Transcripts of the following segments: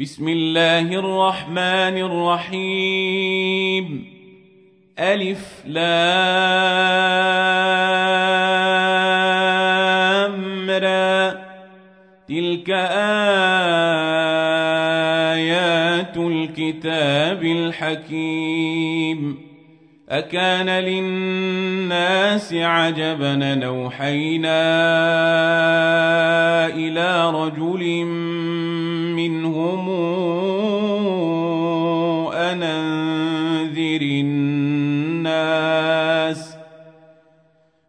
بسم الله الرحمن الرحيم. ألف لام را. تلك آيات الكتاب الحكيم. أكان للناس عجبا نوحينا إلى رجل منهم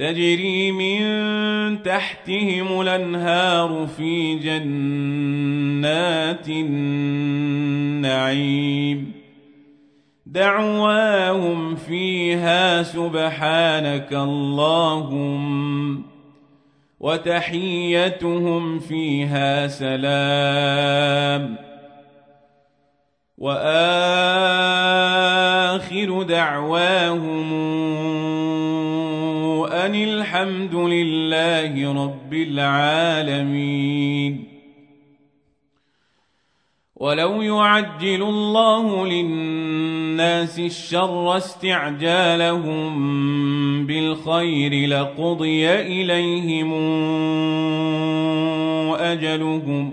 تجري من تحتهم الأنهار في جنات النعيم. دعواهم فيها سبحانك اللهم وتحيتهم فيها سلام. وآخر دعواهم أن الحمد لله رب العالمين. ولو يعجل الله للناس الشر استعجالهم بالخير لقضي إليهم أجلهم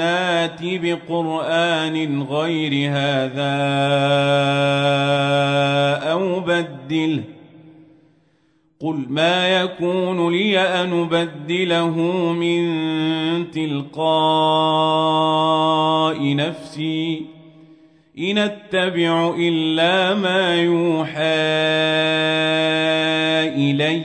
ات بقرآن غير هذا أو بدله. قل ما يكون لي أن أبدله من تلقاء نفسي. إن أتبع إلا ما يوحى إلي.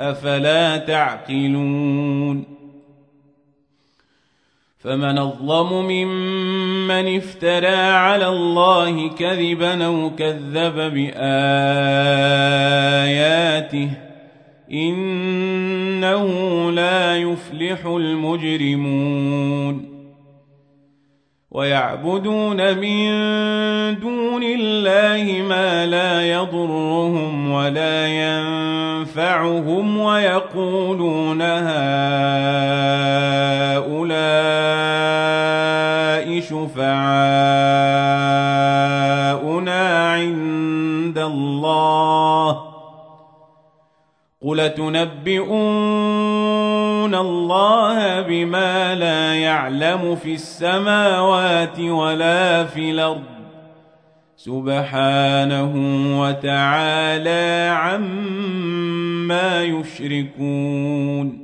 أفلا تعقلون فمن أظلم ممن افترى على الله كذبا أو كذب بآياته إنه لا يفلح المجرمون ويعبدون من دون الله ما لا يضرهم ولا ينفعهم ويقولون هؤلاء شفعاؤنا قل تنبئون الله بما لا يعلم في السماوات ولا في الأرض سبحانه وتعالى عما يشركون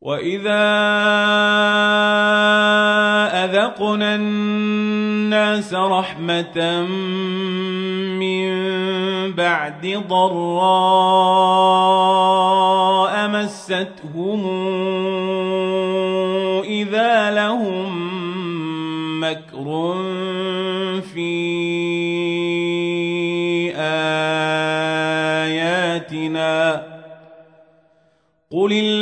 واذا اذقنا الناس رحمه من بعد ضراء مستهم اذا لهم مكر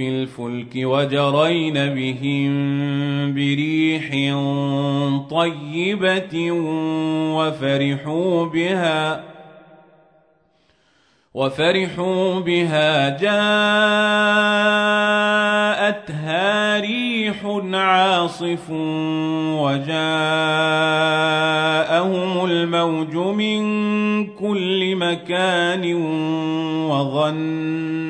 في الفلك وجرين بهم بريح طيبة وفرحوا بها وفرحوا بها جاءتها ريح عاصف وجاءهم الموج من كل مكان وظنوا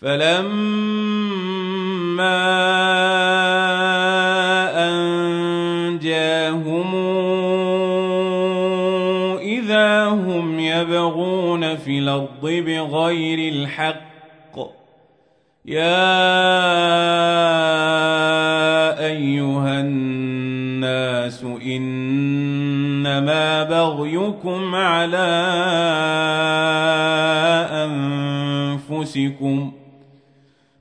فلما أنجاهم إذا هم يبغون في الأرض بغير الحق يا أيها الناس إنما بغيكم على أنفسكم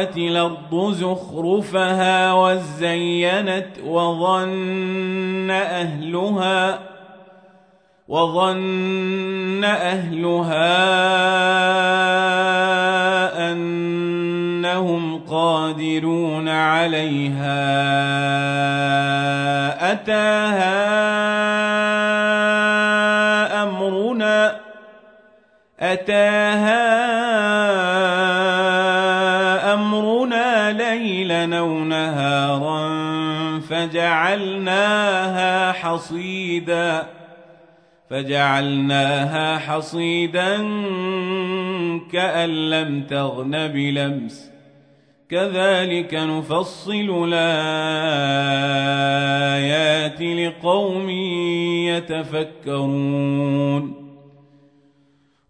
أخذت الأرض زخرفها وزينت وظن أهلها وظن أهلها أنهم قادرون عليها. أتاها أمرنا أتاها فجعلناها حصيداً فجعلناها حصيدا كأن لم تغن بلمس. كذلك نفصل الآيات لقوم يتفكرون.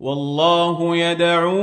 والله يدعو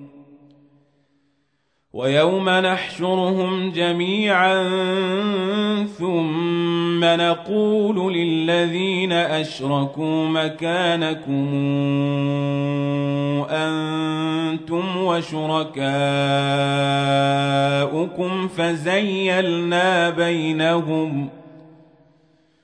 ويوم نحشرهم جميعا ثم نقول للذين أشركوا مكانكم أنتم وشركاؤكم فزيلنا بينهم ۖ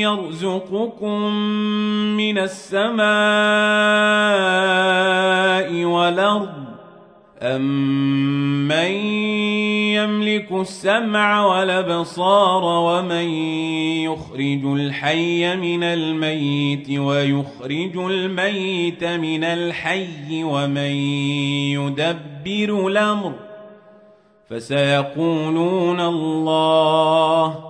يرزقكم من السماء والأرض امن يملك السمع والأبصار ومن يخرج الحي من الميت ويخرج الميت من الحي ومن يدبر الأمر فسيقولون الله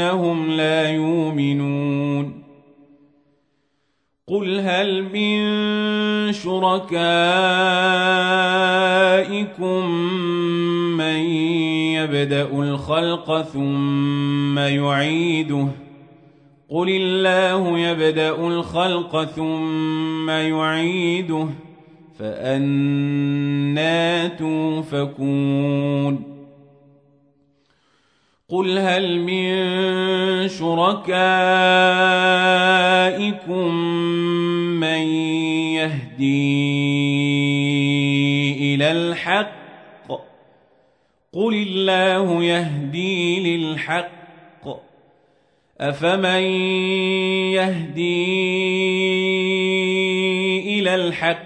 أنهم لا يؤمنون. قل هل من شركائكم من يبدأ الخلق ثم يعيده ۖ؟ قل الله يبدأ الخلق ثم يعيده فانى توفكون. قل هل من شركائكم من يهدي إلى الحق قل الله يهدي للحق أفمن يهدي إلى الحق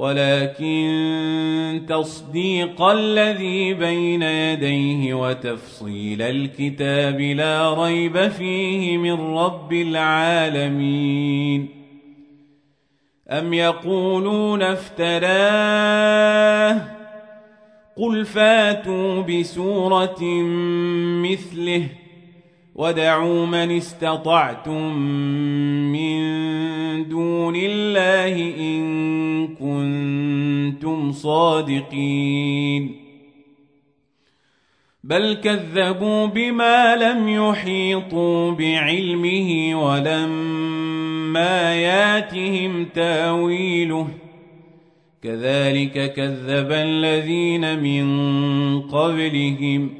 ولكن تصديق الذي بين يديه وتفصيل الكتاب لا ريب فيه من رب العالمين. أم يقولون افتراه؟ قل فاتوا بسورة مثله ودعوا من استطعتم من دون الله إن كنتم صادقين. بل كذبوا بما لم يحيطوا بعلمه ولما ياتهم تاويله. كذلك كذب الذين من قبلهم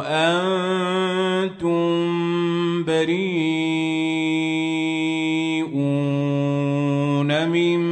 أنتم بريئون مما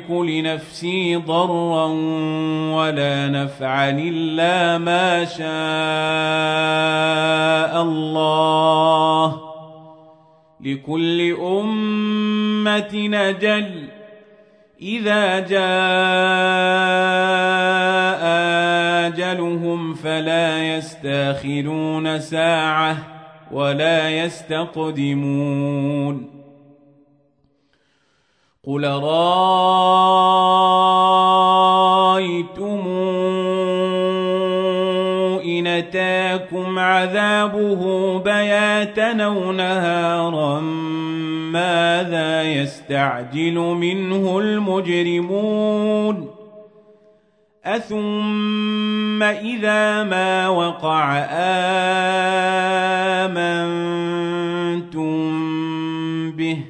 أملك لنفسي ضرا ولا نفعا إلا ما شاء الله. لكل أمة نجل إذا جاء أجلهم فلا يستأخرون ساعة ولا يستقدمون. قل رأيتم إن أتاكم عذابه بياتا أو نهارا ماذا يستعجل منه المجرمون أثم إذا ما وقع آمنتم به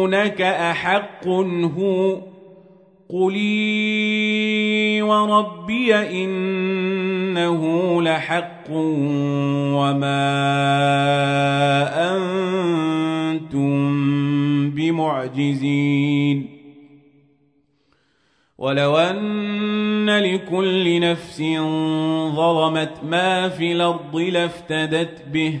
ويستنبئونك أحق هو قلي وربي إنه لحق وما أنتم بمعجزين ولو أن لكل نفس ظلمت ما في الأرض لافتدت به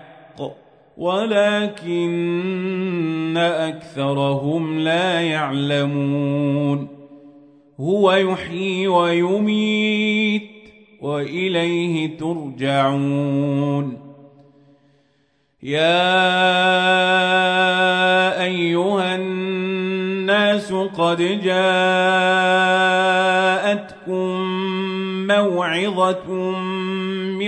ولكن أكثرهم لا يعلمون. هو يحيي ويميت وإليه ترجعون. يا أيها الناس قد جاءتكم موعظة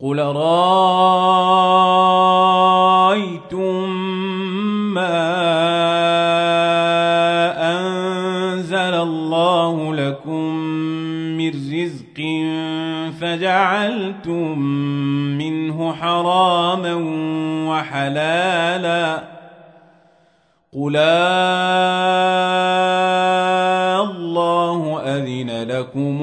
قل رايتم ما انزل الله لكم من رزق فجعلتم منه حراما وحلالا قل الله أذن لكم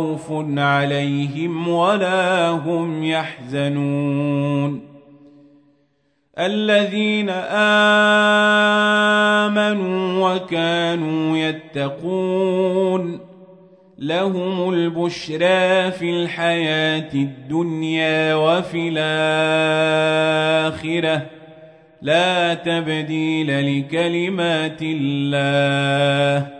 خوف عليهم ولا هم يحزنون. الذين آمنوا وكانوا يتقون لهم البشرى في الحياة الدنيا وفي الآخرة. لا تبديل لكلمات الله.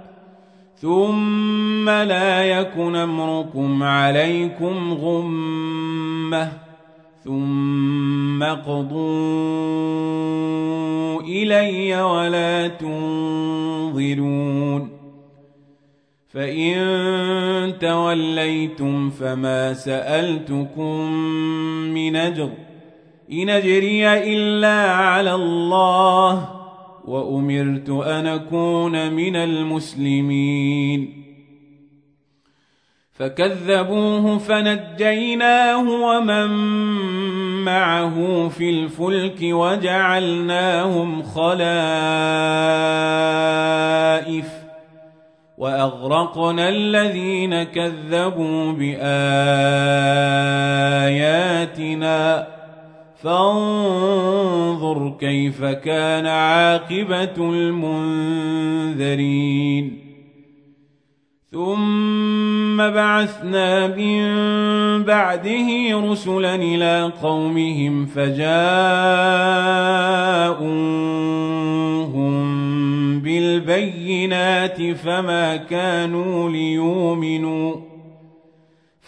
ثم لا يكن امركم عليكم غمه ثم قضوا الي ولا تنظرون فان توليتم فما سالتكم من اجر ان اجري الا على الله وأمرت أن أكون من المسلمين. فكذبوه فنجيناه ومن معه في الفلك وجعلناهم خلائف وأغرقنا الذين كذبوا بآياتنا. فانظر كيف كان عاقبة المنذرين. ثم بعثنا من بعده رسلا إلى قومهم فجاءوهم بالبينات فما كانوا ليؤمنوا.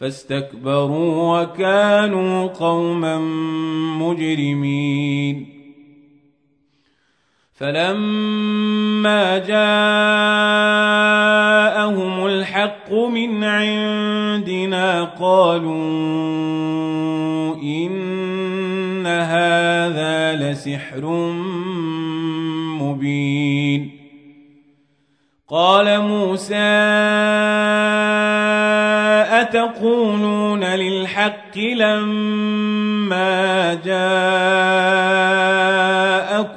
فاستكبروا وكانوا قوما مجرمين. فلما جاءهم الحق من عندنا قالوا إن هذا لسحر مبين. قال موسى أتقولون للحق لما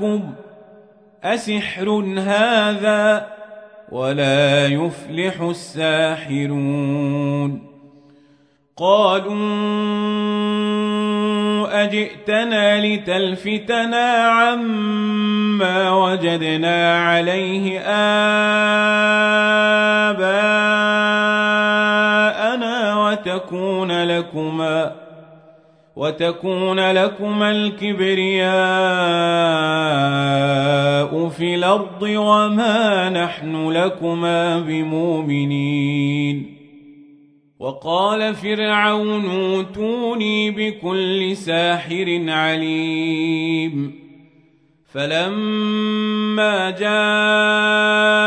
جاءكم أسحر هذا ولا يفلح الساحرون قالوا أجئتنا لتلفتنا عما وجدنا عليه آباءنا وتكون لكما وتكون لكما الكبرياء في الأرض وما نحن لكما بمؤمنين. وقال فرعون اوتوني بكل ساحر عليم. فلما جاء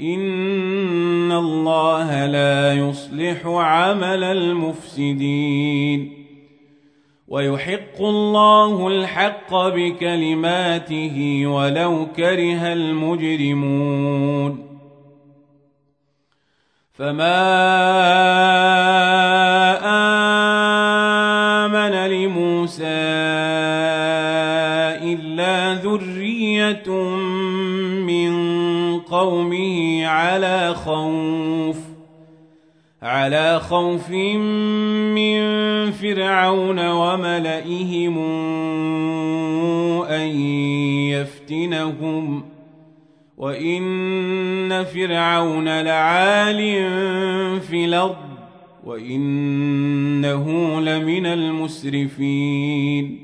إن الله لا يصلح عمل المفسدين ويحق الله الحق بكلماته ولو كره المجرمون فما آمن لموسى إلا ذرية قومه على خوف على خوف من فرعون وملئهم أن يفتنهم. وإن فرعون لعال في الأرض وإنه لمن المسرفين.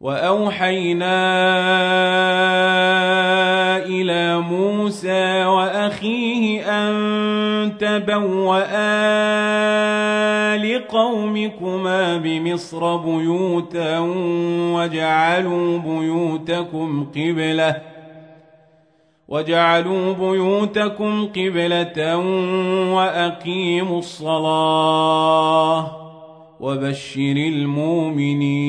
وأوحينا إلى موسى وأخيه أن تبوأ لقومكما بمصر بيوتا وجعلوا بيوتكم قبلة وجعلوا بيوتكم قبلة وأقيموا الصلاة وبشر المؤمنين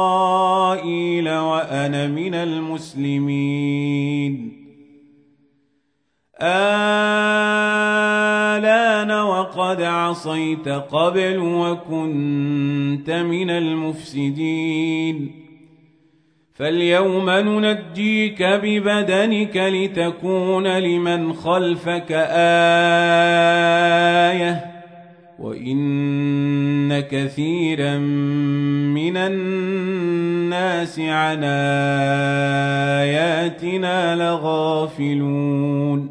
وأنا من المسلمين. آلان وقد عصيت قبل وكنت من المفسدين. فاليوم ننجيك ببدنك لتكون لمن خلفك آية. وإن كثيرا من الناس عن آياتنا لغافلون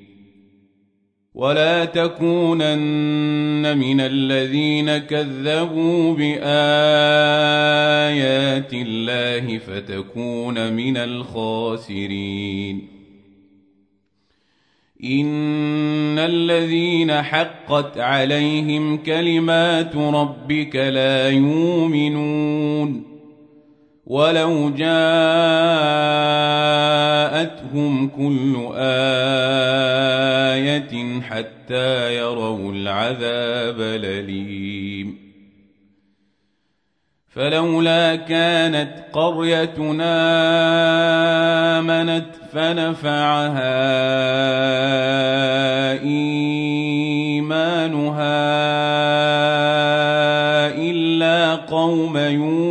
ولا تكونن من الذين كذبوا بآيات الله فتكون من الخاسرين. إن الذين حقت عليهم كلمات ربك لا يؤمنون. ولو جاءتهم كل آية حتى يروا العذاب الأليم فلولا كانت قريتنا آمنت فنفعها إيمانها إلا قوم يونس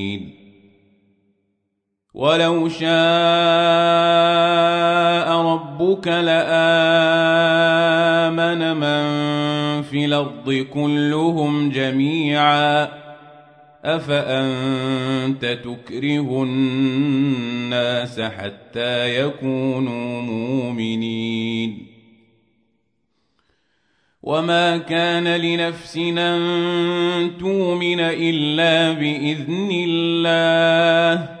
ولو شاء ربك لآمن من في الأرض كلهم جميعا أفأنت تكره الناس حتى يكونوا مؤمنين وما كان لنفس أن تؤمن إلا بإذن الله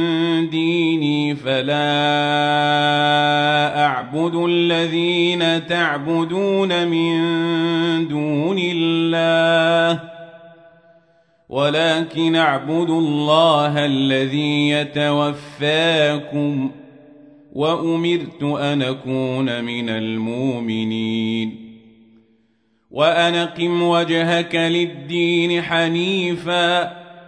فلا أعبد الذين تعبدون من دون الله ولكن أعبد الله الذي يتوفاكم وأمرت أن أكون من المؤمنين. وأنقم وجهك للدين حنيفاً.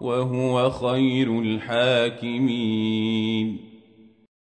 وهو خير الحاكمين